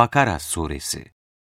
Bakara Suresi.